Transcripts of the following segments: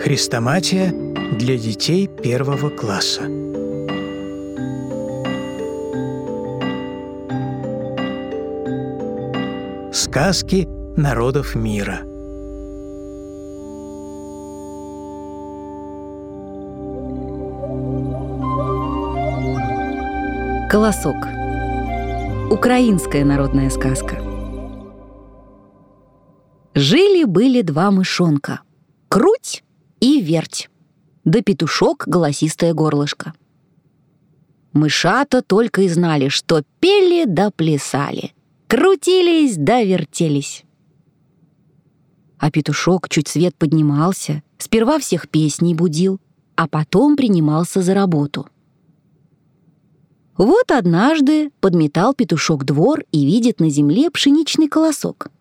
Хрестоматия для детей первого класса. Сказки народов мира. Колосок. Украинская народная сказка. Жили-были два мышонка. Круть и верть. Да петушок голосистое горлышко. Мышата только и знали, что пели да плясали, крутились да вертелись. А петушок чуть свет поднимался, сперва всех песней будил, а потом принимался за работу. Вот однажды подметал петушок двор и видит на земле пшеничный колосок.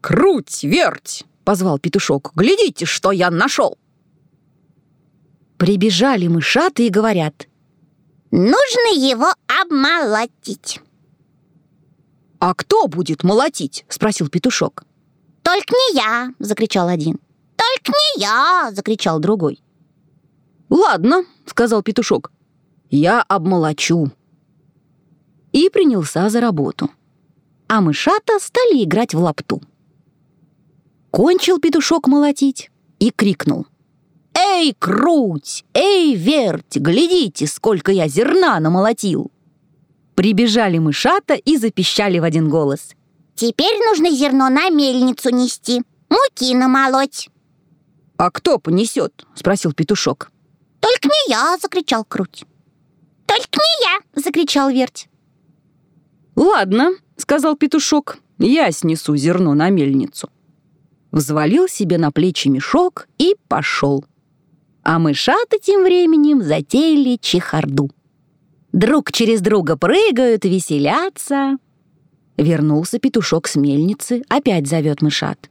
«Круть, верть!» — позвал петушок. «Глядите, что я нашел!» Прибежали мышаты и говорят. Нужно его обмолотить. «А кто будет молотить?» — спросил петушок. «Только не я!» — закричал один. «Только не я!» — закричал другой. «Ладно», — сказал петушок. «Я обмолочу». И принялся за работу. А мышата стали играть в лапту. Кончил петушок молотить и крикнул. «Эй, круть! Эй, верть! Глядите, сколько я зерна намолотил!» Прибежали мышата и запищали в один голос. «Теперь нужно зерно на мельницу нести, муки намолоть». «А кто понесет?» — спросил петушок. «Только не я!» — закричал Круть. «Только не я!» — закричал Верть. «Ладно», — сказал петушок, — «я снесу зерно на мельницу». Взвалил себе на плечи мешок и пошел. А мышата тем временем затеяли чехарду. Друг через друга прыгают, веселятся. Вернулся петушок с мельницы, опять зовет мышат.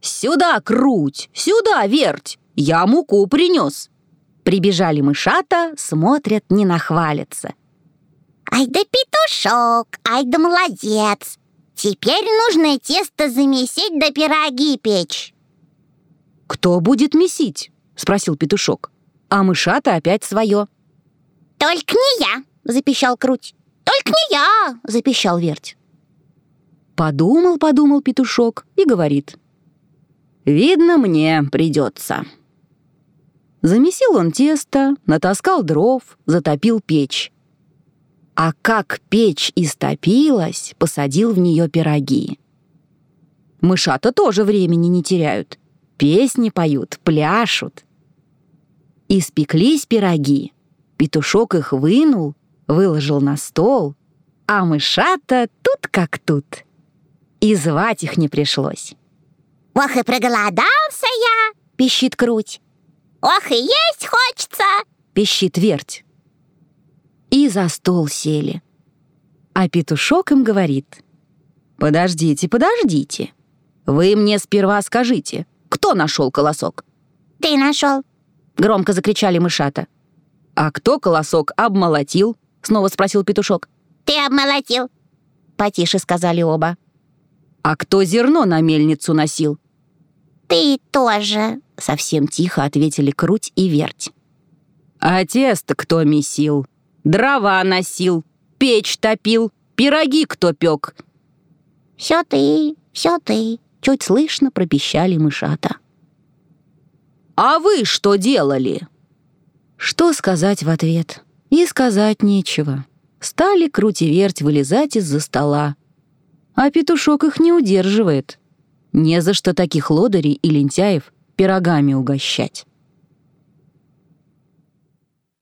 «Сюда круть, сюда верть, я муку принес». Прибежали мышата, смотрят, не нахвалятся. «Ай да петушок, ай да молодец! Теперь нужно тесто замесить да пироги печь». «Кто будет месить?» — спросил петушок. А мышата опять свое. «Только не я!» — запищал Круть. «Только не я!» — запищал Верть. Подумал, подумал петушок и говорит. «Видно, мне придется». Замесил он тесто, натаскал дров, затопил печь. А как печь истопилась, посадил в нее пироги. Мышата тоже времени не теряют. Песни поют, пляшут. Испеклись пироги. Петушок их вынул, выложил на стол, а мышата тут как тут. И звать их не пришлось. «Ох и проголодался я!» — пищит Круть. «Ох и есть хочется!» — пищит Верть. За стол сели. А петушок им говорит. «Подождите, подождите. Вы мне сперва скажите, кто нашел колосок?» «Ты нашел», — громко закричали мышата. «А кто колосок обмолотил?» — снова спросил петушок. «Ты обмолотил», — потише сказали оба. «А кто зерно на мельницу носил?» «Ты тоже», — совсем тихо ответили Круть и Верть. «А тесто кто месил? Дрова носил, печь топил, пироги кто пек?» «Все ты, все ты», — чуть слышно пропищали мышата. «А вы что делали?» Что сказать в ответ? И сказать нечего. Стали крути-верть вылезать из-за стола. А петушок их не удерживает. Не за что таких лодырей и лентяев пирогами угощать.